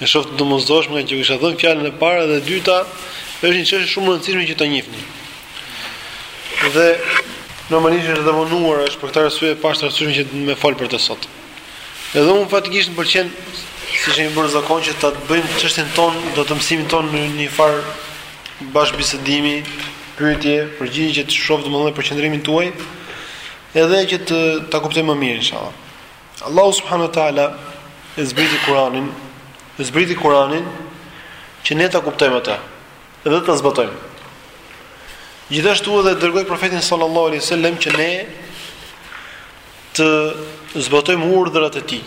E shoh të domosdoshme që e kisha dhënë fjalën e parë dhe e dyta, është një çështje shumë e rëndësishme që ta njihni. Dhe normalisht është edhe vonuar, është për këtë arsye pashë të arsyeshme që me fol për të sot. Edhe unë faktikisht më pëlqen siç e kemi bërë zakon që ta bëjmë çështjen tonë, do të mësimin tonë në një farë bashkëbisedimi, pyetje, përgjigje që ta shoh të domosdoshme përqendrimin tuaj, edhe që ta kuptoni më mirë inshallah. Allahu subhanahu wa taala e zbriti Kur'anin, e zbriti Kur'anin që ne ta kuptojmë atë dhe ta zbatojmë. Gjithashtu edhe dërgoi profetin sallallahu alaihi wasallam që ne të zbatojmë urdhrat e tij.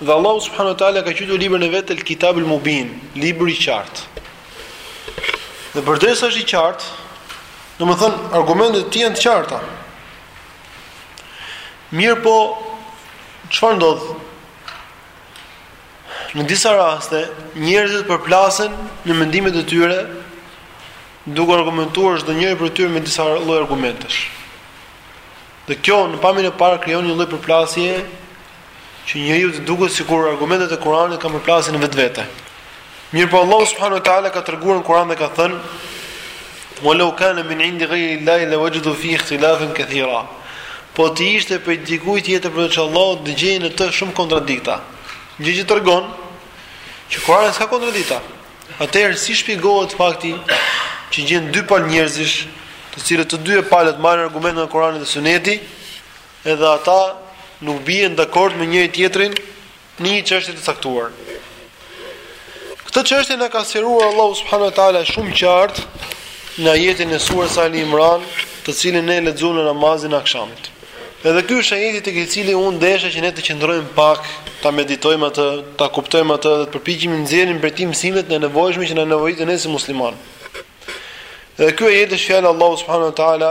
Dhe Allahu subhanahu wa taala e ka quajtur librin e vet El Kitab El Mubin, libri i qartë. Dhe përderisa është i qartë, domethënë argumentet e tij janë të qarta. Mirëpo, çfarë ndodh? Në disa raste, njerëzit përplasen në mendimet e tyre duke argumentuar çdonjëri prej tyre me disa lloj argumentesh. Dhe kjo në pamjen e parë krijon një lloj përplasjeje që njeriut i duket sikur argumentet e Kuranit kanë përplasje në vetvete. Mirëpo Allahu subhanahu wa taala ka treguar në Kuran dhe ka thënë: "Wa law kana min 'indi ghayri Allahi la wajadu fi ikhtilafan katira." Po të ishte prej dikujt tjetër përveç Allahut, do gjenin në të shumë kontradikta. Gjë që tregon që Kurani s'ka kontradikta. Atëherë si shpjegohet fakti që gjen dy palë njerëzish, të cilët të dy palët marrin argumente nga Kurani dhe Suneti, Edhe ata nuk bien dakord me njëri-tjetrin në një çështje të caktuar. Këtë çështje na ka sqaruar Allahu subhanahu wa taala shumë qartë në ajetin e surës Ali Imran, të cilin ne e lexuam në namazin e akshamit. Edhe ky është ajeti tek i cili unë desha që ne të qëndrojmë pak, ta meditojmë atë, ta kuptojmë atë dhe të përpiqemi të nxjerrim prej tij mësimet e nevojshme që na nevojiten ne si muslimanë. Dhe ky ajet është fjala e Allahut subhanahu wa taala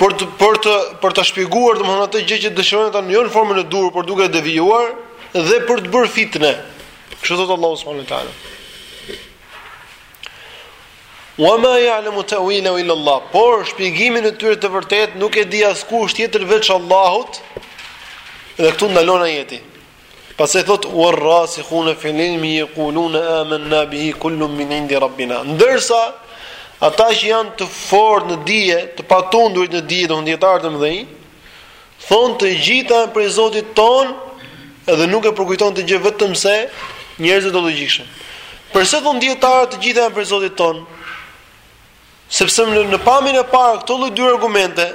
për të për të për ta shpjeguar domethënë atë gjë që dëshirojnë ata jo në formën e duhur, por duke devijuar dhe për të bërë fitne. Kështu thotë Allahu subhanahu wa taala. Wa ma ya'lamu ta'wila illa Allah. Por shpjegimin e tyre të vërtetë nuk e di askush tjetër veç Allahut. Dhe këtu ndalon ajeti. Pastaj thotë warrasikhuna fil ilmi yaquluna amanna bihi kullun min indi rabbina. Ndërsa ata që janë të fortë në dije, të patundurit në dije, domethënë dijetarët e mëdhenj, thonë të gjitha janë prej Zotit tonë edhe nuk e përkujtojnë këtë gjë vetëm se njerëzit e logjikshëm. Përse thonë dijetarët të gjitha janë prej Zotit ton? Sepse në pamjen e parë këto lloj dy argumente,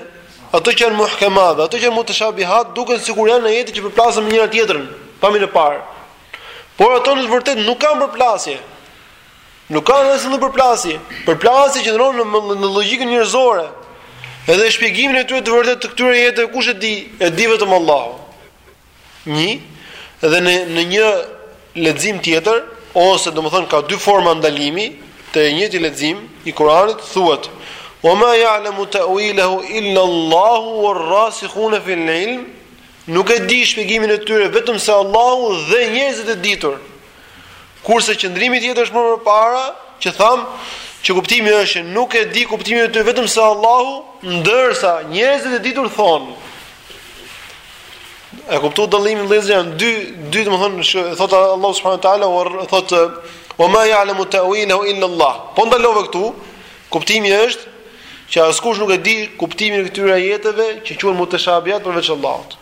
ato që janë muhkemat, ato që janë mutashabihat, duken sikur janë ajete që përplasen me njëra tjetrën, pamjen e parë. Por ato në të vërtetë nuk kanë përplasje. Nuk kanë asnjë përplasje. Përplasje qëndron në, në logjikën njerëzore. Edhe shpjegimin e tyre të vërtetë të këtyre ajeteve kush e di? E di vetëm Allahu. Një, dhe në në një lexim tjetër ose domethënë ka dy forma ndalimi te i njëjti lexim i Kuranit thuhet Wa ma ya'lamu ta'wilahu illa Allahu war-rasikhuna fi al-'ilm nuk e di shpjegimin e tyre vetëm se Allahu dhe njerëzit e ditur Kurse qëndrimi tjetër është më përpara, që thamë, që kuptimi është që nuk e di kuptimin e tyre vetëm se Allahu, ndërsa njerëzit e ditur thonë. E kupton dallimin vëllezër janë dy dy domethënë që thotë Allahu subhanahu wa taala u thotë wa ma ya'lamu ta'wilahu illa Allah. Po ndalove këtu, kuptimi është që askush nuk e di kuptimin e këtyre ajeteve që quhen mutashabihat përveç Allahut.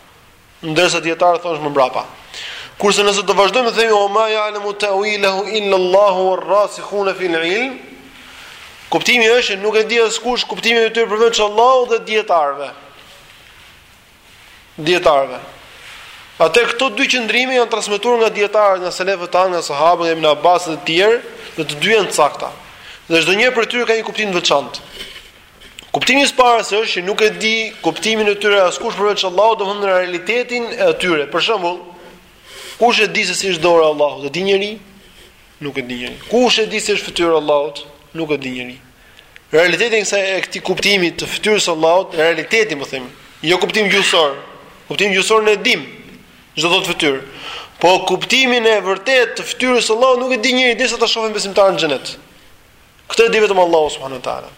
Ndërsa dietarët thonë më mbrapa. Kurse nëse të vazhdojmë të themi wa ma ya'lamu ta'wilahu illa Allahu war-rasikhuna fil ilm, kuptimi është që nuk e di askush kuptimin e tyre përveç Allahut dhe dietarëve. Dietarëve. Atëherë këto dy qëndrime janë transmetuar nga dietarët, nga selefët tanë, nga sahabët, nga Ibn Abbas dhe të tjerë, dhe të dy janë të sakta. Dhe çdo një prej tyre ka një kuptim të veçantë. Kuptimi i parë është që nuk e di kuptimin e tyre askush përveç Allahut, domethënë realitetin e tyre. Për shembull, kush e di se si është dora e Allahut? E di njeri? Nuk e di njeri. Kush e di se është fytyra e Allahut? Nuk e di njeri. Realiteti i kësaj e këtij kuptimi të fytyrës së Allahut, realiteti, po them, jo kuptim gjuhësor. Kuptimin gjuhësor ne e dimë. Ç'do të thotë fytyrë. Po kuptimin e vërtetë të fytyrës së Allahut nuk e di njeri derisa ta shohin besimtarët në xhenet. Këtë e di vetëm Allahu subhanahu wa taala.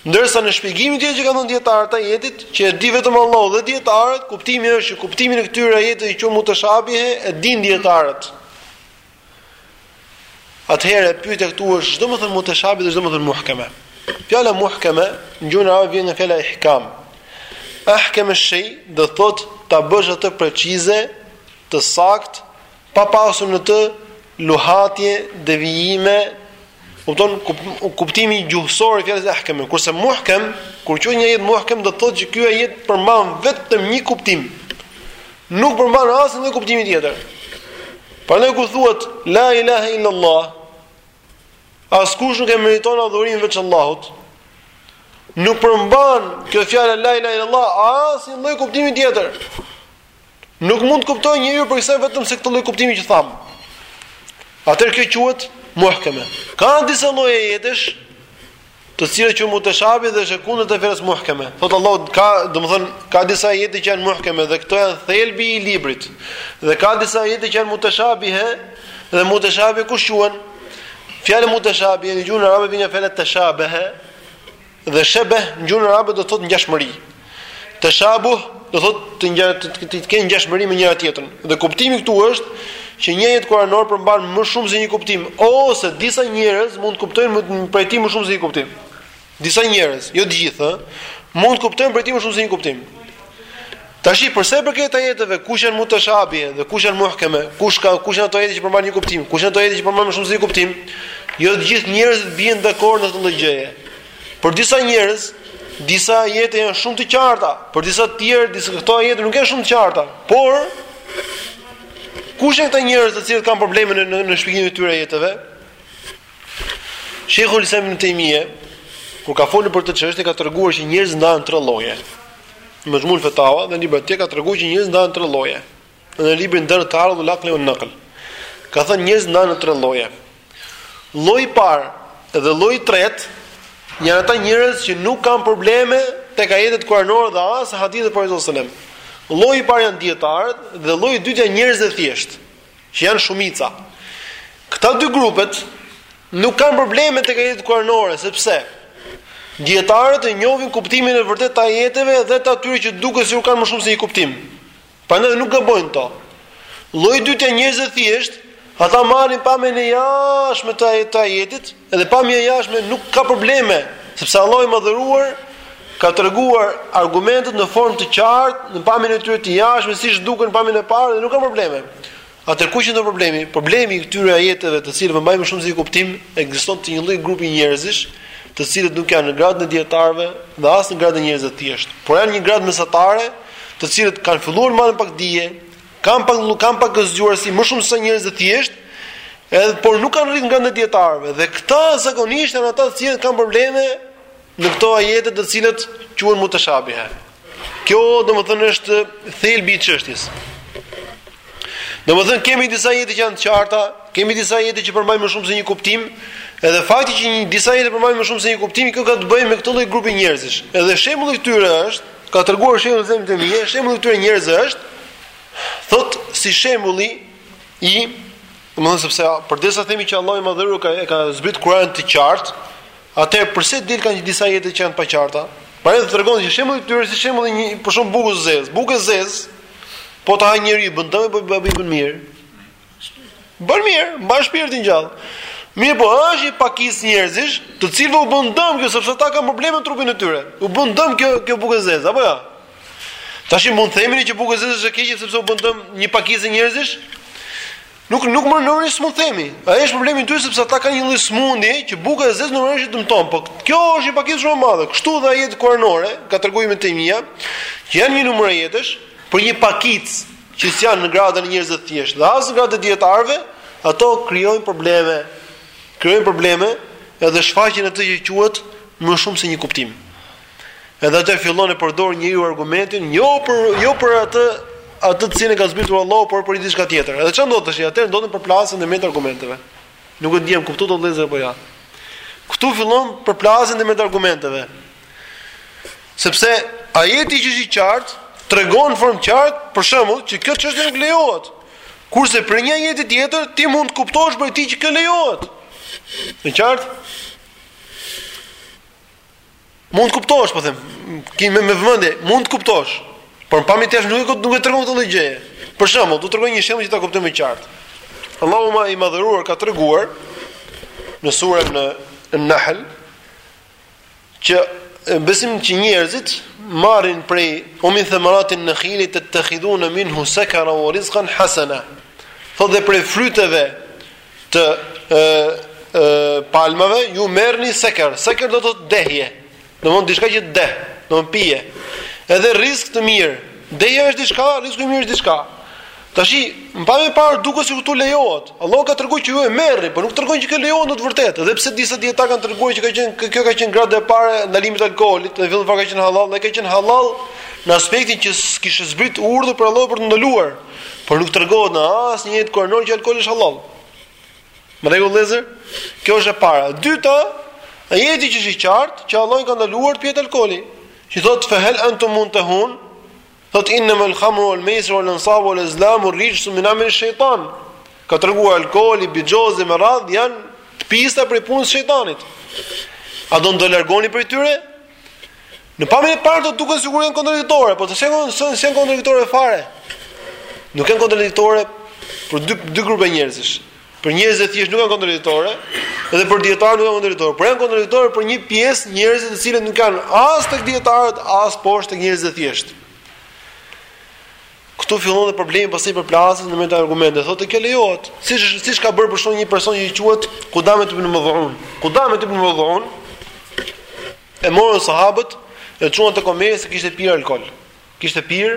Ndërsa në shpjegimin tjetër që kanë dhënë dietarët e ajetit, që e di vetëm Allahu dhe dietarët, kuptimi është që kuptimin e këtyre ajeteve që quhen mutashabihe e dinë dietarët. Atëherë pyetja këtu është ç'do me thënë mutashabih dhe ç'do me thënë muhkeme. Fjala muhkeme në gjuhën arabe vjen nga fjala ihkam. Ahkama shay do thotë ta bësh atë precize, të saktë, pa pasur në të luhatje, devijime, kupton kuptimi gjuhësor i fjalës ahkeme, kurse muhkem, kur quhet një jetë muhkem do të thotë që ky ajet përmban vetëm një kuptim. Nuk përmban asnjë lloj kuptimi tjetër. Prandaj kur thuhet la ilaha illa allah, askush nuk e meriton adhurimin veç Allahut. Nuk përmban kjo fjalë la ilaha illa allah asnjë lloj kuptimi tjetër. Nuk mund të kuptojë njeriu prej kësaj vetëm se këtë lloj kuptimi që thamë. Atëherë kjo quhet muhkeme. Ka disa lloje ajetesh të cilat quhen mutashabih dhe është e kundërta e fjalës muhkeme. Thotë Allahu ka, domethënë, ka disa ajete që janë muhkeme dhe këto janë thelbi i librit. Dhe ka disa ajete që janë mutashabihe dhe mutashabih kush quhen? Fjala mutashabih në gjuhën arabe vjen nga fjala tashabaha. Dhe shebeh në gjuhën arabe do të thotë ngjashmëri. Tashabuh do thotë të ngja të, të, të kenë ngjashmëri me njëra tjetrën. Dhe kuptimi këtu është që një ajet kuranor përmban më shumë se një kuptim ose disa njerëz mund të kuptojnë më prej tij më shumë se një kuptim. Disa njerëz, jo të gjithë, mund të kuptojnë prej tij më shumë se një kuptim. Tashi për sa i përket ajeteve, kush janë mutashabihe dhe kush janë muhkeme, kush ka kush janë ato ajete që përmbajnë një kuptim, kush janë ato ajete që përmbajnë më shumë se një kuptim, jo të gjithë njerëzit bien dakord në këtë lloj gjëje. Për disa njerëz, disa ajete janë shumë të qarta, për disa të tjerë, disa këto ajete nuk janë shumë të qarta, por kush janë këta njerëz të cilët kanë probleme në në shpjegimin e këtyre ajeteve? Sheikhul Islam Ibn Taymiyah kur ka folur për këtë çështje ka treguar që njerëzit ndahen tre lloje. Majmu' al-Fatawa dhe libra të tjerë ka treguar që njerëzit ndahen në tre lloje. Në librin Dar' Ta'arud al-Aql wal Naql. Ka thënë njerëzit ndahen në tre lloje. Lloji i parë dhe lloji i tretë janë ata njerëz që nuk kanë probleme tek ajetet kuranore dhe as hadithet e Profetit sallallahu alajhi wasallam. Lloji i parë janë dijetarët dhe lloji i dytë janë njerëzit e thjeshtë. që janë shumica. Këta dy grupet nuk kanë probleme tek ajetet kuranore, sepse dijetarët e njohin kuptimin e vërtetë të ajeteve dhe të atyre që duket sikur kanë më shumë se një kuptim. Prandaj nuk gabojnë këto. Lloji i dytë janë njerëzit e thjeshtë, ata marrin pamjen e jashtme të ajetit, Edhe pamja e jashtme nuk ka probleme, sepse Allahu i Madhëruar ka treguar argumentet në formë të qartë, në pamjen e tyre të jashtme, siç duken në pamjen e parë dhe nuk ka probleme. Atëherë ku qëndron problemi? Problemi i këtyre ajeteve, të cilët përmbajnë më shumë se një kuptim, ekziston te një lloj grupi njerëzish, të cilët nuk janë në gradën e dijetarëve dhe as në gradën e njerëzve të thjeshtë, por janë një gradë mesatare, të cilët kanë filluar marrin pak dije, Kanë pak kanë pak zgjuarsi më shumë se njerëzit e thjeshtë, edhe por nuk kanë arrit në gradën e dijetarëve dhe këta zakonisht janë ata të cilët kanë probleme në këto ajete të cilët quhen mutashabiha. Kjo domethënë është thelbi i çështjes. Domethënë kemi disa ajete që janë të qarta, kemi disa ajete që përmbajnë më shumë se një kuptim, edhe fakti që një disa ajete përmbajnë më shumë se një kuptim, kjo ka të bëjë me këtë lloj grupi njerëzish. Edhe shembulli i këtyre është Ka treguar Sheikhul Islam Ibn Taymija, shembulli i këtyre njerëzve është thot si shembulli i domethënë sepse përderisa themi që Allahu i madhëruar ka e ka zbrit Kur'anin të qartë, atëherë përse del kanë disa ajete që janë të paqarta? Pra ai tregon që shembulli i këtyre është si shembulli një për shembull bukë e zezë, bukë e zezë po ta ha njeriu bën dëm apo bën mirë? Bën mirë, mban shpirtin gjallë. Mirëpo është një pakicë njerëzish, të cilëve u bën dëm kjo, sepse ata kanë probleme në trupin e tyre. U bën dëm kjo, kjo bukë e zezë, apo jo? Ja? Tashi mund të themi që bukë e zezë është e keqe sepse u bën dëm një pakicë njerëzish? Nuk nuk më nëri s'mund themi. Ai është problemi i tyre sepse ata kanë një lloj smundje që buka e zezë normalisht dëmton, po kjo është një pakicë shumë e madhe. Kështu dhe ajetet kuranore, ka treguar Ibn Taymija, që janë një numër ajetesh për një pakicë që s'janë në gradën e njerëzve të thjeshtë dhe as në gradën e dijetarëve, ato krijojnë probleme, krijojnë probleme edhe shfaqin atë që quhet më shumë se një kuptim. Edhe atëherë fillon e përdor njeriu argumentin, jo për jo për atë atë të cilën e ka zbritur Allahu, por për diçka tjetër. Edhe çfarë ndodh, atëherë ndodhin përplasje ndërmjet argumenteve. Nuk e di a më kuptuat vëllezër apo jo. Ja. Ktu fillon përplasja ndërmjet argumenteve. Sepse ajeti që është i qartë tregon në formë qartë, për shembull, që kjo çështje nuk lejohet. Kurse prej një ajeti tjetër ti mund të kuptosh prej tij që kjo lejohet. Në qartë? Mund të kuptosh, po them, ti me me vëmendje, mund të kuptosh. Por pamja tash nuk e nuk e tregon këtë gjë. Për shembull, do të tregoj një shembull që ta kuptojmë më qartë. Allahu i madhëruar ka treguar në surën An-Nahl, Që besimt që njerëzit marrin prej ue min themeratin nehili tettehidhune minhu sekeran ue rizkan hasena. Thot dhe prej fryteve të e, e, palmave ju merrni seker. Seker do të thotë dehje. Domethënë diçka që të deh. Domethënë pije. Edhe rizk të mirë. Dehja është diçka, rizk i mirë është diçka. Tashi, në pamje parë duket sikur këtu lejohet. Allahu ka treguar që ju e merrni, por nuk tregon që kjo lejohet në të vërtetë. Edhe pse disa dietar kanë treguar që ka qenë kjo ka qenë gradë e parë ndalimit të alkoolit, në fillim fare ka qenë halal, dhe ka qenë halal në aspektin që s'kishte zbrit urdhër prej Allahut për të ndaluar. Por nuk tregohet në asnjë ajet kuranor që alkooli është halal. Në rregull vëllezër, kjo është e para. Dyta, ajeti që është i qartë, që Allahu ka ndaluar të pihet alkooli. Që thotë fehel antum muntahun, Thotë innamal khamru wal maisru wal ansabu wal azlamu rijsun min amalish shejtan. Ka treguar alkooli, bixhozi me radhë janë të pista prej punës së shejtanit. A do të largoni prej tyre? Në pamjen e parë këto duken sikur janë kontradiktore, por ta shikosh s'janë kontradiktore fare. Nuk janë kontradiktore për dy dy grupe njerëzish. Për njerëzit e thjeshtë nuk janë kontradiktorë dhe për dijetarët nuk janë kontradiktorë, por janë kontradiktorë për një pjesë njerëzve të cilët nuk janë as tek dijetarët, as poshtë tek njerëzit e thjeshtë. Ktu fillon dhe problemi pastaj i përplasjes në mënyrë të argumenteve. Thotë kjo lejohet. Siç është siç ka bërë për shembull një person që quhet Kudame ibn Mudhun. Kudame ibn Mudhun e morën sahabët e çuan tek Omeri se kishte pirë alkol. Kishte pirë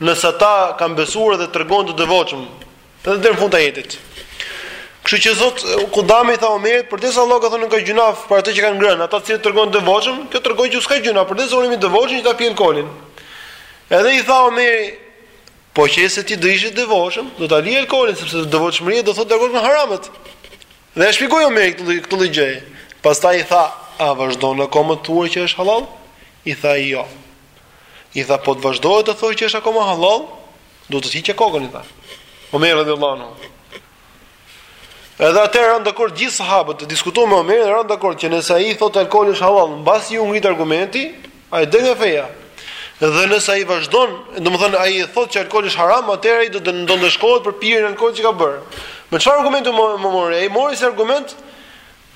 nëse ata kanë besuar dhe tregohen të devotshëm edhe deri në fund të ajetit. Kështu që thotë Kudame i tha Omerit, përderisa Allah ka thënë s'ka gjynah për atë që kanë ngrënë, ata të cilët tregohen të devotshëm, kjo tregon që s'ka gjynah, përderisa unë jam i devotshëm që ta pi alkoolin. Edhe i tha Omeri, po qe se ti do ishe i devotshëm, do ta lije alkoolin sepse devotshmëria do të thotë të largohesh nga haramet. Dhe e shpjegoi Omeri këtë këtë lloj gjëje. Pastaj i tha, a vazhdon akoma të thuash që është halal? I tha jo. I tha, po të vazhdoje të thoje që është akoma halal, do të hiqja kokën, i tha. Omeri radiallahu anhu. Edhe atëherë ranë dakord gjithë sahabët të diskutojnë me Omerin dhe ranë dakord që nëse ai thotë alkooli është halal, mbasi iu ngrit argumenti, ai del nga feja. Dhe nëse ai vazhdon, domethënë, ai thotë që alkooli është haram, atëherë ai do të ndëshkohet për pirjen e alkoolit që ka bërë. Me çfarë argumentoi, më, më mori? Ai mori si argument,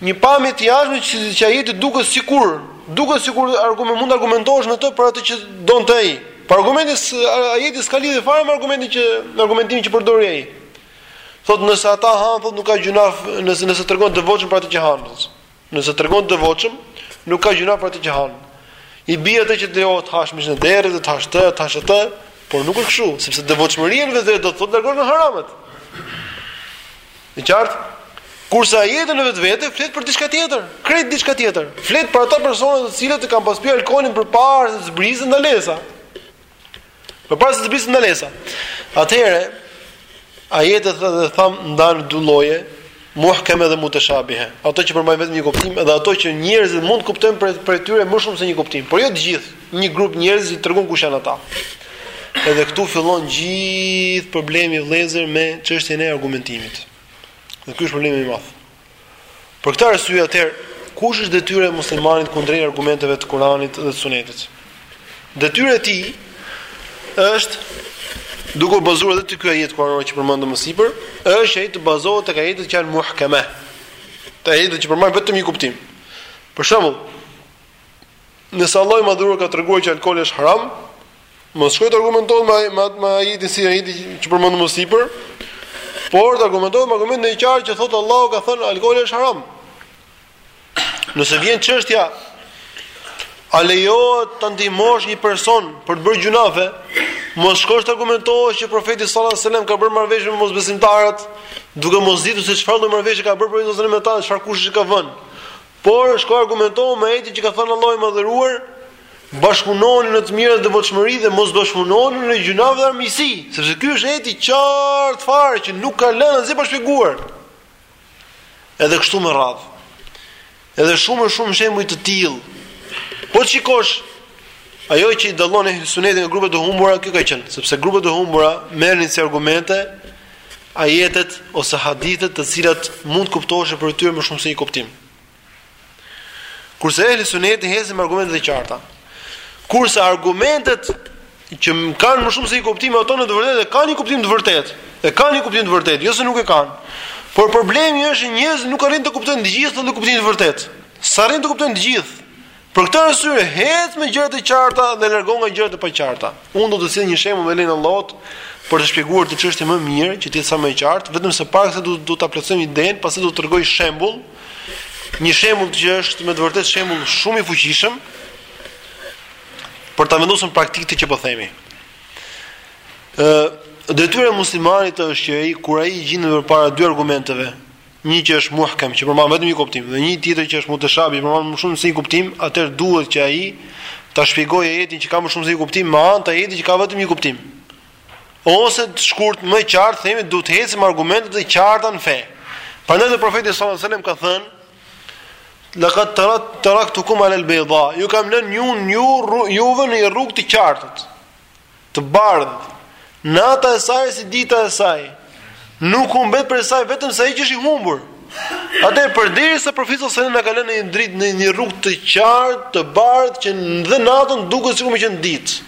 Një pamje të jashtme që që ajeti duket sikur, duket sikur argument mund të argumentohesh me të për atë që donte ai. Por argumenti, ky ajeti s'ka lidhje fare me argumentin që me argumentimin që përdori ai. Thotë nëse ata hanë thotë nuk ka gjynah, nëse nëse tregohen të devotshëm për atë që hanë. Nëse tregohen të devotshëm, nuk ka gjynah për atë që hanë. I bie atëherë që ti do të hash mishin e derrit, të hash të, të hash atë, por nuk është kështu, sepse devotshmëria në vetë do të thotë largim nga haramet. E qartë? Kurse ajeti në vetvete flet për diçka tjetër, krejt diçka tjetër. Flet për ata persona të cilët e kanë pas pirë alkoolin përpara se të zbriste ndalesa. Përpara se të zbriste ndalesa. Atëherë ajetet edhe thamë ndahen dy lloje, muhkeme dhe mutashabihe. Ato që përmbajnë vetëm një kuptim dhe ato që njerëzit mund të kuptojnë prej tyre më shumë se një kuptim, por jo të gjithë. Një grup njerëzish që të tregon kush janë ata. Edhe këtu fillon gjithë problemi vëllezër me çështjen e argumentimit. Dhe ky është problemi më i madh. Për këtë arsye atëherë kush është detyra e muslimanit kundrejt argumenteve të Kuranit dhe të Sunetit? Detyra e tij është duke u bazuar edhe te ky ajet kuranor që përmendëm më sipër, është ai të bazohet tek ajetet që janë muhkeme. Te ajetet që përmbajnë vetëm një kuptim. Për shembull, Nëse Allahu i Madhëruar ka treguar që alkooli është haram, mos shkojë të argumentohet me me atë me ajetin si ajeti që përmendëm më sipër, por të argumentohet me argumentin e qartë që thotë Allahu ka thënë alkooli është haram. Nëse vjen çështja a lejohet të ndihmosh një person për të bërë gjynafe, mos shkosh të argumentohesh që profeti sallallahu alajhi wasallam ka bërë marrëveshje me mosbesimtarët, duke mos ditur se çfarëdo marrëveshje ka bërë profeti sallallahu alajhi wasallam me ta, çfarë kushti ka vënë. Por, shko argumentohu me ajetin që ka thënë Allahu i Madhëruar, Bashkëpunoni në të mirat dhe devotshmëri dhe mos bashkëpunoni në gjynaf dhe armiqësi, sepse ky është ajet i qartë fare që nuk ka lënë asgjë pa shpjeguar. Edhe kështu me radhë. Edhe shumë e shumë shembuj të tillë. Po të shikosh ajo që i dallon ehli sunetin nga grupet e humbura, kjo ka qenë, sepse grupet e humbura merrnin si argumente ajetet ose hadithet të cilat mund të kuptoheshin për tyre më shumë se një kuptim. Kurse ehli suneti ecin me argumente të qarta. Kurse argumentet që kanë më shumë se një kuptim ato në të vërtetë kanë një kuptim të vërtetë. E kanë një kuptim të vërtetë, jo se nuk e kanë. Por problemi është se njerëzit nuk arrijnë ta kuptojnë të gjithë kuptimin e vërtetë. S'arrijnë ta kuptojnë të gjithë, Për këtë arsye, ec me gjërat e qarta dhe largohu nga gjërat e paqarta. Unë do të sjell një shembull me lejen e Allahut për të shpjeguar këtë çështje më mirë, që të jetë sa më e qartë, vetëm se paksa do ta plotësojmë idenë, pasi do të tregoj shembull, një shembull që është me të vërtetë shembull shumë i fuqishëm për ta vendosur në praktikë këtë që po themi. Ë detyra e muslimanit është që ai kur ai gjendet përpara dy argumenteve, një që është muhkem që përmban vetëm një kuptim dhe një tjetër që është muteshabih që përmban më shumë se një kuptim, atëherë duhet që ai ta shpjegojë ajetin që ka më shumë se një kuptim me anë të ajetit që ka vetëm një kuptim. Ose të shkurt më qartë themi duhet të ecim me argumentet e qarta në fe. Prandaj dhe profeti sallallahu alajhi wasallam ka thënë Lekad terat teraktukum alel bejda Ju kam lënë ju juve në një rrugë të qartë Të bardhë, nata e saj si dita e saj. Nuk humbet prej saj vetëm se ai që është i humbur. Atë përderisa profeti sallallahu alajhi wasallam na ka lënë në një dritë në një rrugë të qartë, të bardhë që edhe natën duket sikur me qenë ditë.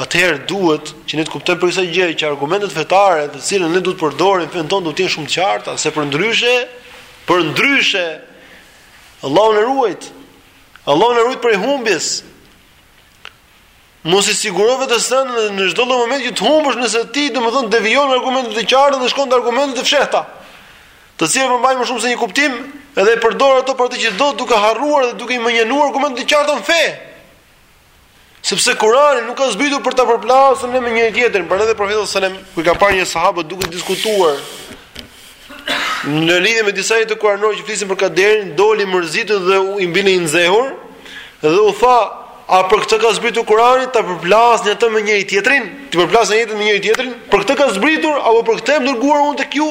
Atëherë duhet që ne të kuptojmë prej kësaj gjëje që argumentet fetare të cilat ne duhet të përdorim në fenë tonë duhet të jenë shumë të qarta, se përndryshe, përndryshe Allahu na ruajt'. Allahu na ruajt' prej humbjes. Mos e siguro veten në çdo lloj momenti që të humbësh nëse ti domethënë devijon nga argumentet e qarta dhe shkon te argumentet e fshehta, të cilat përmbajnë më shumë se një kuptim dhe i përdor ato për atë që do duke harruar dhe duke i mënjanuar argumentet e qarta në fe. Sepse Kurani nuk ka zbritur për ta përplasur ne me njëri-tjetrin, prandaj edhe profeti sallallahu alajhi wasallam kur ka parë një sahabë duke diskutuar Në lidhje me disa ajete kuranore që flisin për kaderin, doli mërzitur dhe i nxehur dhe u tha, a për këtë ka zbritur Kurani ta përplasni atë me njëri tjetrin, të përplasni ajetet me njëri tjetrin, për këtë ka zbritur apo për këtë jam dërguar unë tek ju?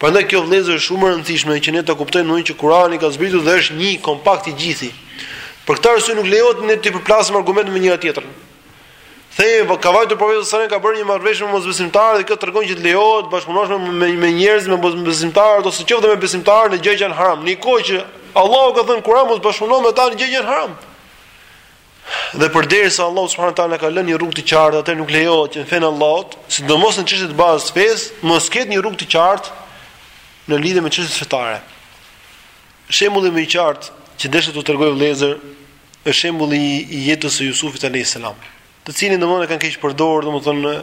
Prandaj kjo vëllezër është shumë e rëndësishme që ne ta kuptojmë domethënë që Kurani ka zbritur dhe është një kompakt i gjithë. Për këtë arsye nuk lejohet ne të përplasim argumente me njëra tjetrën. Thejë, ka vajtur profeti sallallahu alajhi wasallam ka bërë një marrëveshje me mosbesimtarë dhe kjo tregon që të lejohet të bashkëpunosh me me njerëz me mosbesimtarë ose qoftë me besimtarë në gjëra që janë haram. Në kohë që Allahu ka thënë Kur'an mos bashkëpuno me ta në gjëra që janë haram. Dhe përderisa Allahu subhanahu taala ka lënë një rrugë të qartë, atëherë nuk lejohet që në fenë e Allahut, sidomos në çështje të bazës së fesë, mos ketë një rrugë të qartë në lidhje me çështjet fetare. Shembulli më i qartë që desha t'ju tregoj vëllezër është shembulli i jetës së Jusufit alayhis salam, të cilin domthonë e kanë keqpërdorur domthonë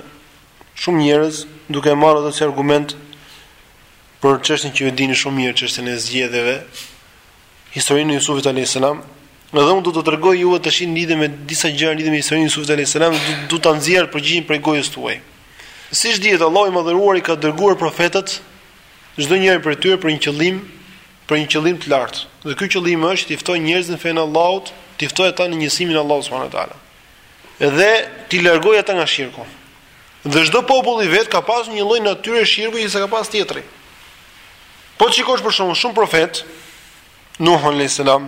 shumë njerëz duke marrë atë si argument për çështjen që ju dini shumë mirë çështjen e zgjedhjeve, historinë e Jusufit alayhis salam, dhe unë do t'ju tregoj juve tash në lidhje me disa gjëra lidhje me historinë e Jusufit alayhis salam, do, do ta nxjerr përgjigjen prej gojës tuaj. Siç dihet, Allahu i madhëruar i ka dërguar profetët çdo njëri prej tyre për një qëllim për një qëllim të lartë. Dhe ky qëllim është t'i ftojë njerëzit në fenë e Allahut, t'i ftojë ata në njësimin e Allahut subhanuhu teala. Dhe t'i largojë ata nga shirku. Dhe çdo popull i vet ka pasur një lloj natyre shirku që s'e ka pas tjetri. Po të shikosh për shembull shumë profet Nuh alayhis salam,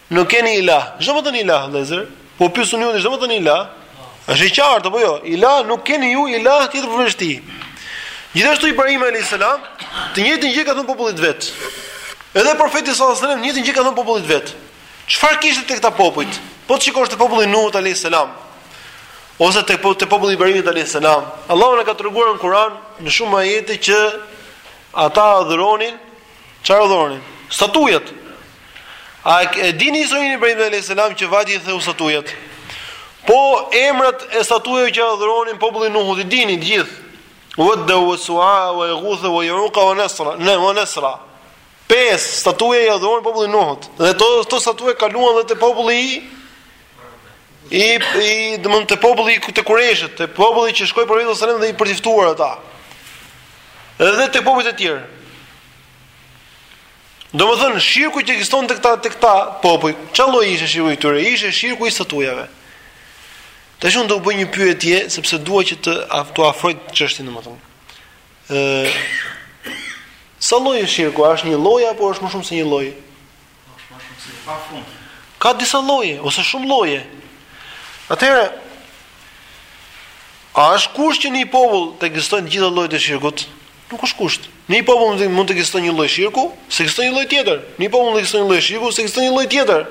Nuk keni ilah. Ç'do me thënë ilah, vëllezër? Po pyes unë ju, ç'do me thënë ilah? Është i qartë apo jo? Ilah nuk keni ju ilah tjetër përveç Tij. Gjithashtu Ibrahim alayhis salam, të njëjtën gjë ka thënë popullit vet. Edhe profeti sallallahu alajhi wasallam të njëjtën gjë ka thënë popullit vet. Çfarë kishte te këta popujt? Po të shikosh te populli Nuhut alayhis salam. Ose tek te populli Ibrahimit alayhis salam. Allahu na ka treguar në Kur'an në shumë ajete që ata adhuronin Çfarë adhuronin? Statujat. A e dini historinë e Ibrahimit alayhis salam që vajti i theu statujat? Po emrat e statujave që adhuronin populli Nuhut i dini të gjithë. Wadda wa Su'a wa Yaghutha wa Ya'uqa wa Nasra. Ne wa Nasra. Pesë statuja i adhuronin populli Nuhut. Dhe ato ato statuja kaluan edhe te populli i I i domthon te populli i të kureshit, te populli që shkoi profeti sallallahu alajhi wasallam dhe i për të ftuar ata. Edhe te popujt e tjerë. Domthon shirku që ekzistonte te këta te këta popuj, çfarë lloj ishte shirku i tyre? Ishte shirku i statujave. Tash unë do të bëj një pyetje sepse dua që t'jua af- t'ju afroj çështjen domethënë. Ë Sa lloj është shirku? A është një lloj apo është më shumë se një lloj? Ka disa lloje ose shumë lloje. Atëherë a është kusht që në një popull të ekzistojnë të gjitha llojet e shirkut? Nuk është kusht. Në një popull mund të ekzistojë një lloj shirku, s'ekziston një lloj tjetër. Në një popull mund të ekzistojë një lloj shirku, s'ekziston një lloj tjetër.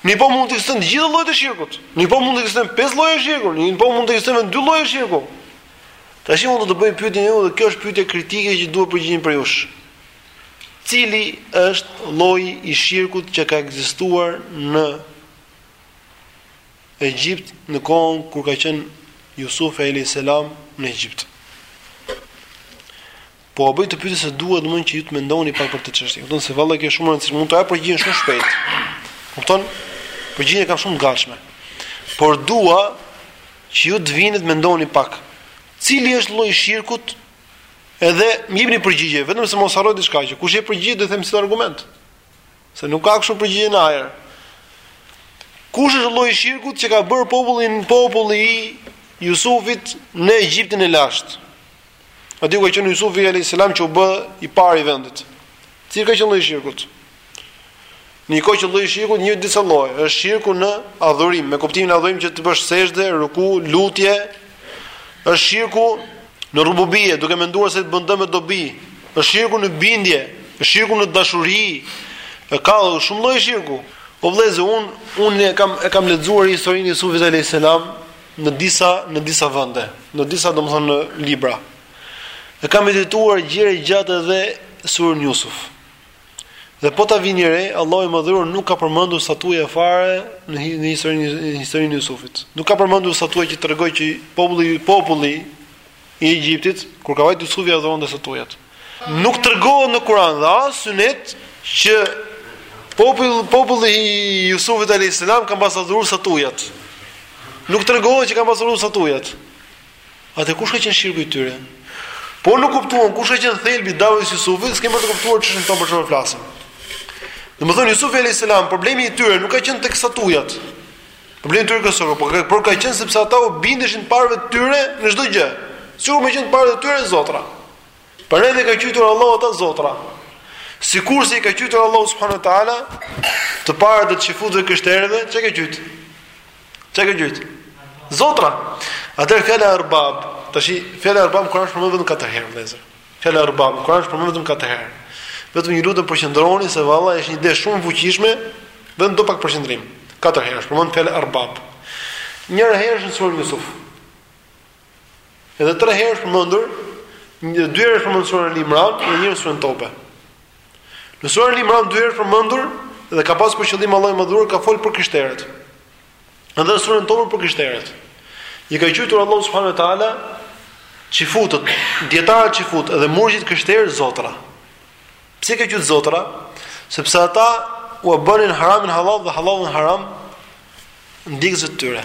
Në një popull mund të ekzistojnë të gjitha llojet e shirkut. Në një popull mund të ekzistojnë pesë lloje shirku, në një popull mund të ekzistojnë vetëm dy lloje shirku. Tashi unë do të bëj pyetjen juve dhe kjo është pyetje kritike që dua përgjigjen prej jush. Cili është lloji i shirkut që ka ekzistuar në Egjipt në kohën kur ka qenë Jusufi alayhis salam në Egjipt? Po e bëj këtë pyetje se dua domethënë që ju të mendoni pak për këtë çështje. Kupton se vallahi kjo shumë rëndësishme, mund ta jap përgjigjen shumë shpejt. Kupton? Përgjigjen e kam shumë të gatshme. Por dua që ju të vini të mendoni pak. Cili është lloji i shirkut Edhe më jepni përgjigje, vetëm se mos harroni diçka që kush jep përgjigje do t'i them sill argument. Se nuk ka kështu përgjigje në ajër. Kush është lloji i shirkut që ka bërë popullin populli i Jusufit në Egjiptin e lashtë? Aty ku ka qenë Jusufi alayhis salam që u bë i pari i vendit? Cili ka qenë lloji i shirkut? Në kohë që lloji i shirkut në disa lloje, është shirku në adhurim, me kuptimin e adhurim që të bësh sexhde, ruku, lutje, është shirku në rububie, duke menduar se të bën dëm e dobi, është shirku në bindje, është shirku në dashuri, e ka shumë lloje shirku. Po vëllezë, un un e kam e kam lexuar historinë e Jusufit alayhis salam në disa në disa vende, në disa domethënë në libra. E kam medituar gjerë e gjatë edhe suren Jusuf. Dhe po ta vini re, Allahu i Madhëruar nuk ka përmendur statuja fare në në historinë në historinë e Jusufit. Nuk ka përmendur statuja që tregon që populli populli i Egjiptit kur ka vajtur Jusufi adhuronte statujat. Nuk tregohet në Kur'an dhe as Synet që populli populli i Jusufit alayhis salam ka pasur adhuruar statujat. Nuk tregohet që ka pasur adhuruar statujat. Atë kush ka qenë shirku i tyre? Po nuk kuptuam kush ka qenë thelbi i davës së Jusufit, s'kem për të kuptuar çështën tonë për çfarë flasim. Domethënë Jusufi alayhis salam, problemi i tyre nuk ka qenë tek statujat. Problemi i tyre ka qenë, por ka, por ka qenë sepse ata u bindeshin parëve të tyre në çdo gjë. Sikur me qenë të parët e tyre zotra. Prandaj i ka quajtur Allahu ata zotra. Sikurse i ka quajtur Allah subhanu ta'ala, të parët e të çifutëve dhe krishterëve, ç'i ka quajtur? Ç'i ka quajt? Zotra. Atëherë fjala erbab, tashi fjala erbab në Kur'an është përmendur vetëm katër herë vëllazër. Fjala erbab në Kur'an është përmendur vetëm katër herë. Vetëm ju lutem përqendroni se valla është një ide shumë e fuqishme, vetëm do pak përqendrim. Katër herë është përmendur fjala erbab. Njëra herë është në suren Jusuf. Edhe tre herë është përmendur, një dy herë është përmendur te sura Al-Imran dhe një herë sura Teube. Në sura Al-Imran dy herë përmendur dhe ka pasur për qëllim Allahu i madhëruar ka fol për krishterët. Edhe sura Teube për krishterët. I ka quajtur Allahu subhanahu wa taala çifutët, dietarët çifut dhe murgjit krishterë zotra. Pse i ka quajtur zotra? Sepse ata u bënin haramin halal dhe halalin haram ndjekësve të tyre.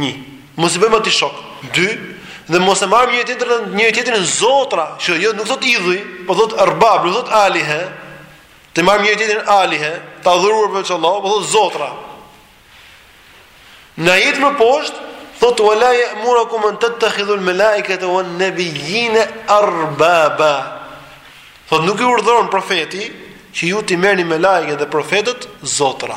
Një, mos i bëjmë atij shok. Dy, dhe mos e marrim njëri tjetrin njëri tjetrin zotra, shiko nuk thotë idhuj, po thotë arbab, nuk thotë alihe. Të marrim njëri tjetrin alihe, të adhuruar përveç Allahut, po thotë zotra. Në ajetin më poshtë, thotë ue la jemurekum en tettekhidhul melaikete uen nebijine erbaba. Thotë nuk i urdhëron profeti, që ju t'i merrni melaiket dhe profetët zotra.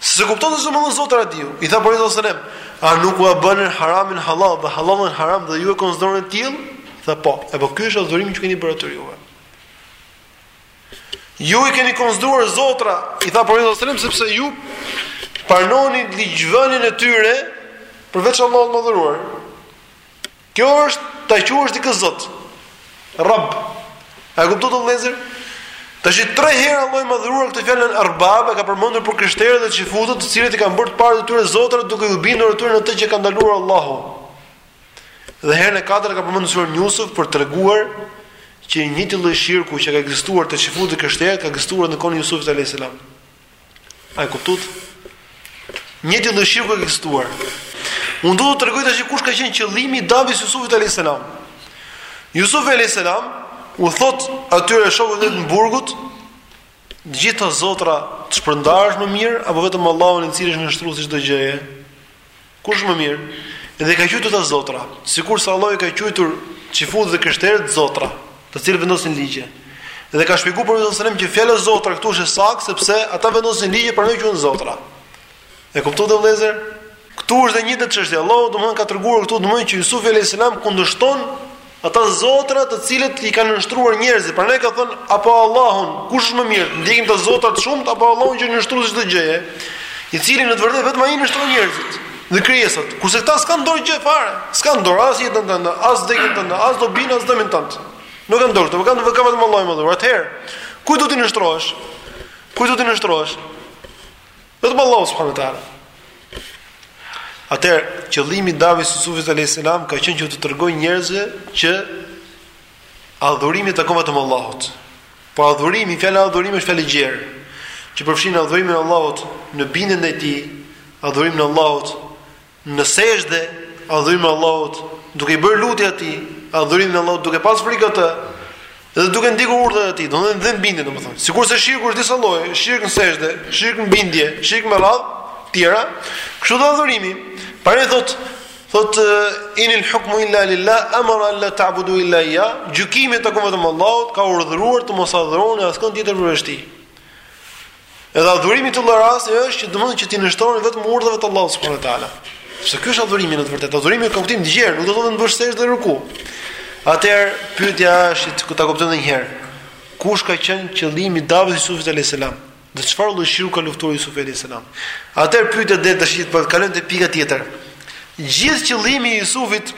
Se s'e kuptonte ç'domethënë zotra Adiu, i tha Profeti sallallahu alajhi wasallam, a nuk ua bënin haramin halal dhe halalin haram dhe ju e konsideronit të tillë? Tha po, e po ky është adhurimi që keni bërë atyre juve. Ju i keni konsideruar zotra, i tha Profeti sallallahu alajhi wasallam, sepse ju pranonit ligjvënien e tyre përveç Allahut të madhëruar. Kjo është ta quash dikë Zot. Rabb. A e kuptuat vëllezër? Tash tre herë Allahu i madhëruar këtë fjalën Arbab e ka përmendur për krishterët dhe çifutët, të cilët i kanë bërë të parët e tyre zotra duke iu bindur atyre në atë që ka ndaluar Allahu. Dhe herën e katërt e ka përmendur në suren Yusuf për treguar që i njëjti lloj shirku që ka ekzistuar te çifutët e krishterët ka ekzistuar në kohën e Yusufit alayhis salam. A e kuptuat? I njëjti lloj shirku ka ekzistuar. Unë do t'ju tregoj tash kush ka qenë qëllimi i davetit Jusufit alayhis salam. Jusuf alayhis salam u thotë atyre shokëve të burgut, gjithë këta zotra të shpërndarë është më mirë apo vetëm Allahu i cili është nënshtrues i çdo gjëje. Kush më mirë? Dhe i ka quajtur ata zotra, sikurse Allahu i ka quajtur çifutët dhe krishterët zotra, të cilët vendosin ligje. Dhe ka shpjeguar profeti sallallahu alajhi wasallam që fjala zotra këtu është e saktë sepse ata vendosin ligje prandaj quhen zotra. E kuptuat këtë vëllezër? Këtu është e njëjta çështje. Allahu domthonë ka treguar këtu domthonë që Yusuf alayhis salam kundërshton Ata zotra të cilët i kanë nënshtruar njerëzit, prandaj ka thënë apo Allahun, kush është më mirë, të ndjekim këta zotra të shumtë apo Allahun që nënshtrues i çdo gjëje, i cili në të vërtetë vetëm ai nënshtron njerëzit dhe krijesat. Kurse këta s'kanë dorë gjë fare, s'kanë dorë as jetën tënde, as vdekjen tënde, as dobinë as dëmin tënd. Nuk kanë dorë, këto i ka vetëm Allahu i madhëruar. Atëherë, kujt do t'i nënshtrohesh? Kujt do t'i nënshtrohesh? Vetëm Allahut subhanahu wa taala. Atëherë, qëllimi i davetit Yusufit alayhis salam ka qenë që t'u tregojë njerëzve që adhurimi i takon vetëm Allahut. Po adhurimi, fjala adhurimi është fjalë e gjerë, që përfshin adhurimin e Allahut në bindjen ndaj tij, adhurimin e Allahut në sexhde adhurimi i Allahut, duke i bërë lutje atij, adhurimi i Allahut duke pas frikë atë, dhe duke ndjekur urdhrat e tij, domethënë dhe bindje domethënë. Sikurse shirku është disa lloje, shirk në sexhde, shirk në bindje, shirk me radhë, tjera, kështu dhe adhurimi. Prandaj thotë Thot inil hukmu illa lillah amara alla ta'budu illa ya gjykimi i takon vetëm Allahut ka urdhëruar të mos adhuroni askënd tjetër përveç tij. Edhe adhurimi i tillë rasti është që domethënë që t'i nënshtrohen vetëm urdhrave të Allahut subhanuhu teala. Sepse ky është adhurimi në të vërtetë. Adhurimi ka kuptim të gjerë, nuk do të thotë të bësh sexhde dhe ruku. Atëherë pyetja është që ta kuptojmë edhe një herë. Kush ka qenë qëllimi i davës Yusufit alayhis salam? Dhe çfarë lloj shirku ka luftuar Yusufi alayhis salam? Atëherë pyetja dhe tashti po kalojmë te pika tjetër. Gjithë qëllimi i Yusufit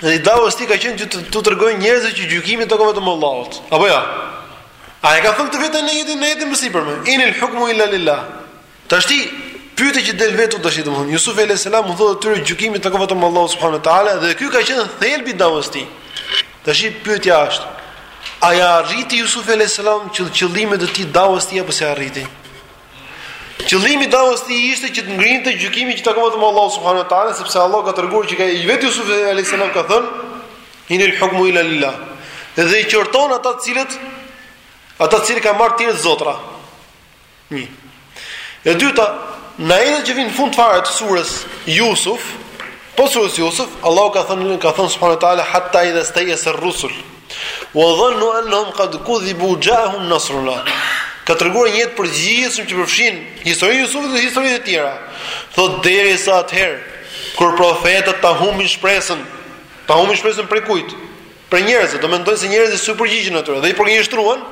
Dhe i davës tij ka qenë që të, të tregojë njerëzve që gjykimi i takon vetëm Allahut. Apo ja? Jo? A e ka thënë këtë vetën në ajetin në ajetin më sipër më? Inil hukmu illa lillah. Tashti pyetja që del vetiu tashi domethënë Yusuf alayhis salam u thotë atyre gjykimi i takon vetëm Allahu subhanahu wa taala dhe ky ka qenë thelbi i davës tij. Tashi pyetja është a ia arriti Yusuf alayhis salam që qëllimet e tij davës tij apo s'e arriti? Qëllimi i dawës së tij ishte që të ngrinte gjykimin që i takon vetëm Allahu subhanahu wa taala, sepse Allahu ka treguar që vetë Yusuf alayhis salam ka thënë inil hukmu ila lillah. Dhe i qorton ata të cilët ata të cilët kanë marrë tjerë zotra. Një. E dyta, në ajetin që vjen në fund fare të surës Yusuf, Po surës Yusuf, Allahu ka thënë ka thënë subhanahu teala hatta idha stayas ar-rusul. Wa dhannu annahum qad kudhibu ja'ahum nasruna. Ka treguar një ajet të përgjithshëm që përfshin historinë e Jusufit dhe historitë e tjera. Thotë derisa atëherë kur profetët ta humbin shpresën, ta humbin shpresën prej kujt? Prej njerëzve, do mendojnë se njerëzit s'u përgjigjen atyre dhe i përgënjeshtruan,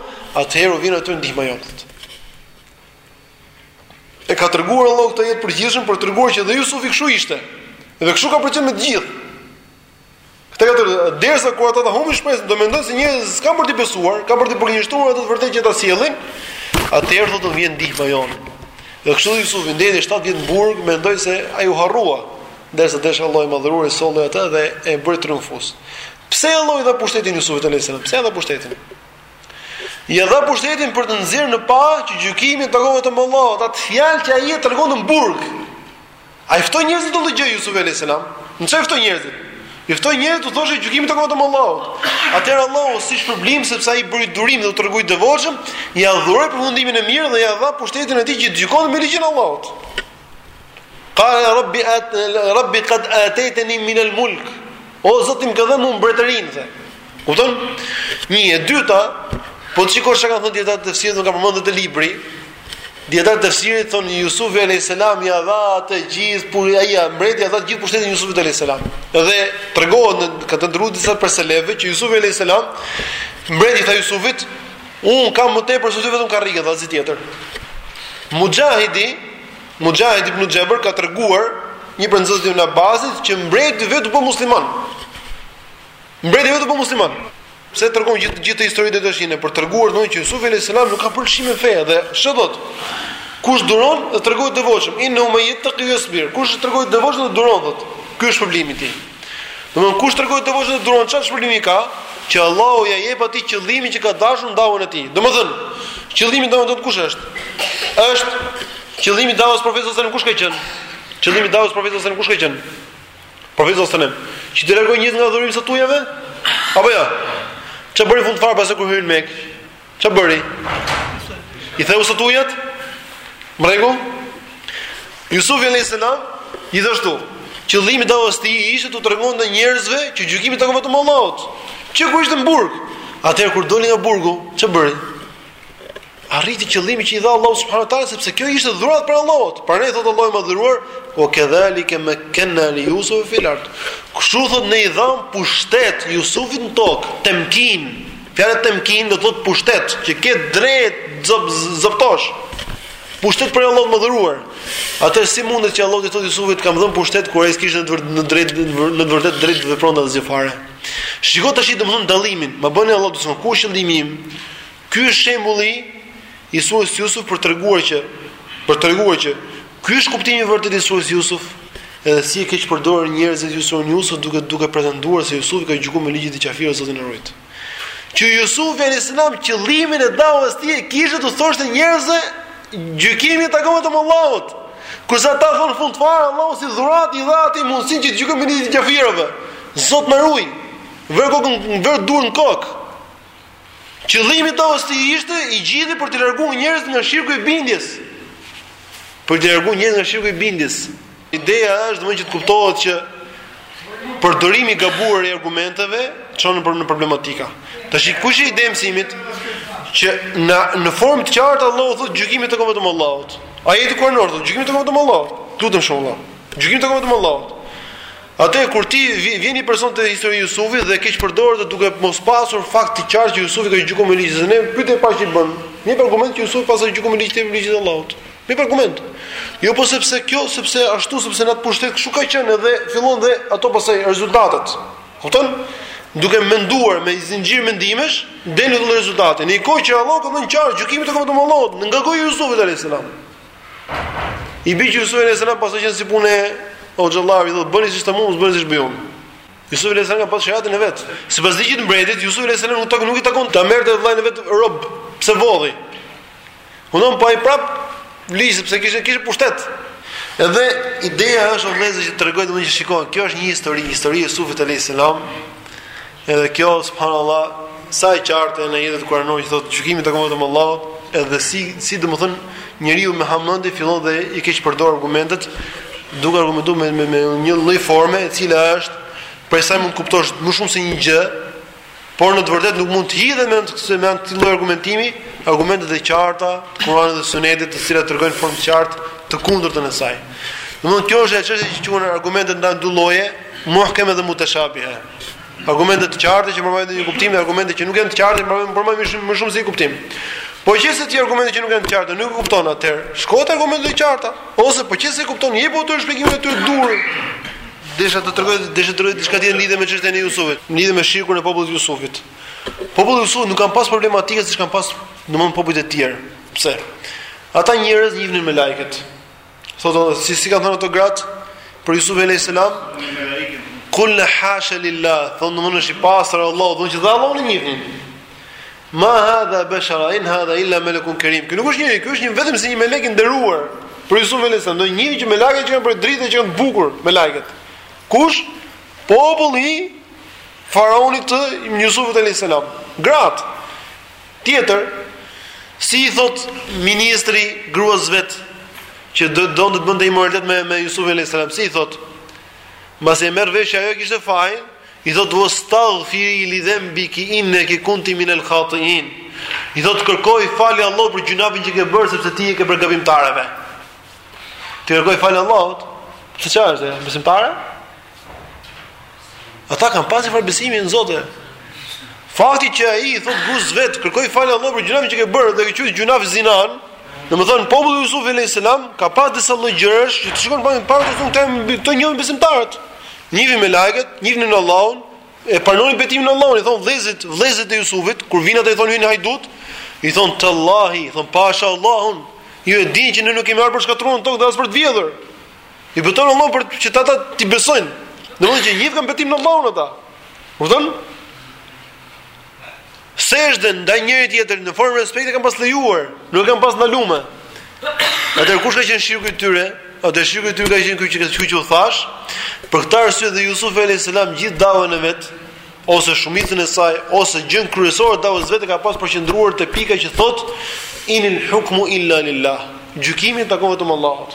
atëherë u vjen atyre ndihma jonë. E ka treguar Allahu këtë ajet të përgjithshëm për treguar që dhe Jusufi kështu ishte. Dhe kështu ka për qenë me të gjithë. Këtë ajet derisa kur ata ta humbin shpresën, do mendojnë se njerëzit s'kanë për të besuar, kanë për të përgënjeshtruar atë të vërtetë që ata sjellin, atëherë do të vjen ndihma jonë. Dhe kështu Yusufi ndenji 7 vjet në burg, mendoi se ai u harrua, ndërsa desh Allahu i madhëruar e solli atë dhe e bëri triumfues. Pse Allahu i dha pushtetin Yusufit alayhis salam? Pse ia dha pushtetin? I dha pushtetin për të nxjerrë në pah që gjykimi i takon vetëm Allahut, atë fjalë që ai e tregon në burg. A i ftoi njerëzit të dëgjojnë Yusuf alayhis salam? Në çfarë ftoi njerëzit? I ftoi njerëzit të thoshte gjykimi i takon vetëm Allahut. Atëherë Allahu si shpërblim sepse ai bëri durim dhe u tregua i devotshëm, ia dhuroi përfundimin e mirë dhe ia dha pushtetin e tij që të gjykon me ligjin e Allahut. Qala rabbi at rabbi qad ataytani min al mulk. O Zoti më ka dhënë mua mbretërinë the. Kupton? Një e dyta, po të shikosh çka kanë thënë dijetarët e tefsirit, nuk ka përmendur te libri, Dijetarët e tefsirit thon Yusuf alayhis salam ia dha të gjithë por ai ia mbreti ia dha gjithë pushtetin Yusufit alayhis salam. Dhe tregohet te disa prej selefëve që Yusuf alayhis salam mbreti tha Yusufit un kam më tepër se ty vetëm karrigen dhe asgjë tjetër. Mujahidi Mujahid ibn Jabr ka treguar një prej nxënësve të Ibn Abbasit që mbreti vetë u bë musliman. Mbreti vetë u bo musliman. Pse tregon gjithë gjithë këto historitë e dashjene për treguar domun që Yusuf alayhis salam nuk ka bër lshim në fe dhe ç'a thot. Kush duron dhe tregohet të devotshëm, innahu man yattaqi wa yasbir. Kush tregohet i devotshëm dhe duron thot. Ky është shpërblimi i tij. Domethën kush tregohet i devotshëm dhe duron çfarë shpërblimi ka? Që Allahu ja jep atij qëllimin që ka dashur në davën e tij. Domethën qëllimi në davën e tij kush është? Është qëllimi i davës profetit sallallahu alajhi wasallam kush ka qenë? Qëllimi i davës profetit sallallahu alajhi wasallam kush ka qenë? Profeti sallallahu alajhi wasallam, që t'i largojë njerëzit nga adhurimi i statujave? Apo jo? Ç'a bëri në fund fare pastaj kur hyri në Mekë? Ç'a bëri? I theu statujat? Në rregull? Yusuf alayhis salam, gjithashtu, qëllimi i davës tij ishte t'u tregonte njerëzve që gjykimi i takon vetëm Allahut. Që kur ishte në burg, atëherë kur doli nga burgu, ç'a bëri? arriti qëllimin që i dha Allahu subhanahu wa taala sepse kjo ishte dhuratë prej Allahut. Prandaj thotë Allahu i madhëruar, "We kedhalike mekenna li Yusuf fil ard." Kështu thotë ne i dham pushtet Yusufit në tokë, temkin. Fjala temkin do thotë pushtet, që ke drejt të zbatosh. Pushtet prej Allahut të madhëruar. Atëherë si mundet që Allahu i thotë Yusufit, "Kam dhënë pushtet kur ai s'kishte të drejt në vërtet drejt të vepronte asgjë fare." Shikoje tashi domthon dallimin. Ma bëni Allahu të thonë, "Ku është qëllimi im?" Ky është shembulli i surës Jusuf për treguar që për treguar që ky është kuptimi i vërtetë i surës Jusuf, edhe si e keqpërdorin njerëzit suren Jusuf duke duke pretenduar se Jusufi ka gjykuar me ligjet e qafirëve Zoti na rujt. Që Jusufi alayhis salam qëllimin e davës tij kishte t'u thoshte njerëzve gjykimi i takon vetëm Allahut. Kurse ata thonë fund fare Allahu si dhuratë i dha atij mundësinë që të gjykojë me ligjet e qafirëve. Zot më ruaj. Vër kokën, vër duart në kokë. Qëllimi i davës tij ishte i gjithi për të larguar njerëzit nga shirku i bindjes. Për të larguar njerëzit nga shirku i bindjes. Ideja është domethënë që të kuptohet që përdorimi i gabuar i argumenteve çon në problem problematika. Tash kush është ideja e mësimit që në në formë të qartë Allahu thotë gjykimi takon vetëm Allahut. Ajeti kuranor thot gjykimi takon vetëm Allahut. In il hukmu illa lillah. Gjykimi takon vetëm Allahut. Atëherë kur ti vjen një person te historia e Jusufit dhe e keqpërdor duke mos pasur fakt të qartë që Jusufi ka gjykuar me ligjin e Zotit, pyetja e parë që i bën, një argument që Jusufi paska gjykuar me ligjin tjetër me ligjin e Allahut. Një argument. Jo po sepse kjo, sepse ashtu, sepse në atë pushtet kështu ka qenë dhe fillon dhe ato pastaj rezultatet. Kupton? Duke menduar me zinxhir mendimesh, del në rezultate. Në kohë që Allahu ka thënë qartë gjykimi i takon vetëm Allahut, nga goja e Jusufit alayhis salam. I bie që Yusuf alayhis salam paska qenë si punë o xhallavi do bëni siç të mund, bëni siç bëj unë. Yusuf alayhis salam ka pas sheriatin e vet. Sipas ligjit të mbretit, Yusuf alayhis salam nuk takon nuk i takon ta merrte vëllain e vet rob, pse vodhi. Unë po ai prap ligj sepse kishte kishte pushtet. Edhe ideja është vëllezër që tregoj domosdoshmë shikoj, kjo është një histori, histori e Yusufit alayhis salam, Edhe kjo subhanallahu sa e qartë në ajetin kuranor që thotë gjykimi i takon vetëm Allahut, edhe si si domethën njeriu me hamendje fillon dhe i keq përdor argumentet, duke argumentuar me, me, me një lloj forme e cila është prej saj mund të kuptosh më shumë se një gjë, por në të vërtetë nuk mund të hidhet me këtë me anë të lloj argumentimi, argumentet e qarta të Kuranit dhe Sunetit, të cilat tregojnë në formë të qartë të kundërtën e saj. Domethën kjo është ajo çështje që quhen argumentet ndahen dy lloje, muhkeme dhe mutashabiha. Argumente të qarta që pranojnë një kuptim dhe argumente që nuk janë të qarta, pranojnë për më shumë më shumë se një kuptim. Po qe se ti argumente që nuk janë të qarta, nuk e kupton, atëherë shko te argumente të qarta, ose po qe se e kupton, jepu ato shpjegimin e tyre të duhur. Desha të tregoj, desha të tregoj diçka tjetër lidhje me çështjen e Jusufit, lidhje me shirkun e popullit të Jusufit. Populli i Jusufit nuk kanë pas problematika siç kanë pas domthon popujt e tjerë. Pse? Ata njerëz njihnin melaiket. Thotë si si kanë thënë ato gratë për Yusuf alayhis salam? Kulna hasha lillah, thonë domethënë është i pastër Allahu, do të thotë Allahun e njihnin. Ma hadha bashara in hadha illa malakun karim. Ky nuk është njeri, ky është një vetëm si një melek i nderuar. Për Yusuf alayhis salam, e dinin që melaiket që janë prej drite që janë të bukur melaiket. Kush? Populli i faraonit të Yusuf alayhis salam. Grat. Tjetër, si i thot ministri gruas vet që do donte të bënte imoralitet me me Yusuf alayhis salam, si i thot? Mbasi e merr vesh që ajo e kishte fajin, i thot wastaghfiri li dhanbiki innaki kunti min al khatiin. I thot kërkoji falje Allahut për gjynafin që ke bërë sepse ti je ke prej gabimtarëve. T'i kërkojë falje Allahut, se çfarë është? Besimtare? Ata kanë pas njëfarë besimi në Zot. Fakti që ai i thotë gruas vet, kërkoji falje Allahut për gjynafin që ke bërë dhe e ka quajt gjynaf zinan, domethënë populli i Yusuf alayhis salam ka pas disa lloj gjërash që të shikon para para të thonë këta këto janë besimtarë. Njihnin melaiket, njihnin Allahun, e pranonin betimin në Allahun, i thon vëllezit, vëllezit e Yusufit, kur vinë ata i thon ju jeni hajdut, i thon tallahi, i thon pasha Allahun, ju e dini që ne nuk kemi ardhur për shkatrruar në tokë dhe as për të vjedhur. I betohen Allahut për që ata ti besojnë. Domethënë që gjithë kanë betim në Allahun ata. Kupton? Sexhde ndaj njëri tjetrit në formë respekti kanë pas lejuar, nuk kanë pas ndalume. Atë kush ka qenë shirku i tyre? Atë shirku i tyre ka qenë ky që ka thënë që u thash. Për këtë arsye dhe Yusuf alayhis salam gjithë dawën e vet ose shumicën e saj ose gjën kryesore të dawës vet ka pas përqendruar te pika që thot inil hukmu illa lillah. Gjykimi takon vetëm Allahut.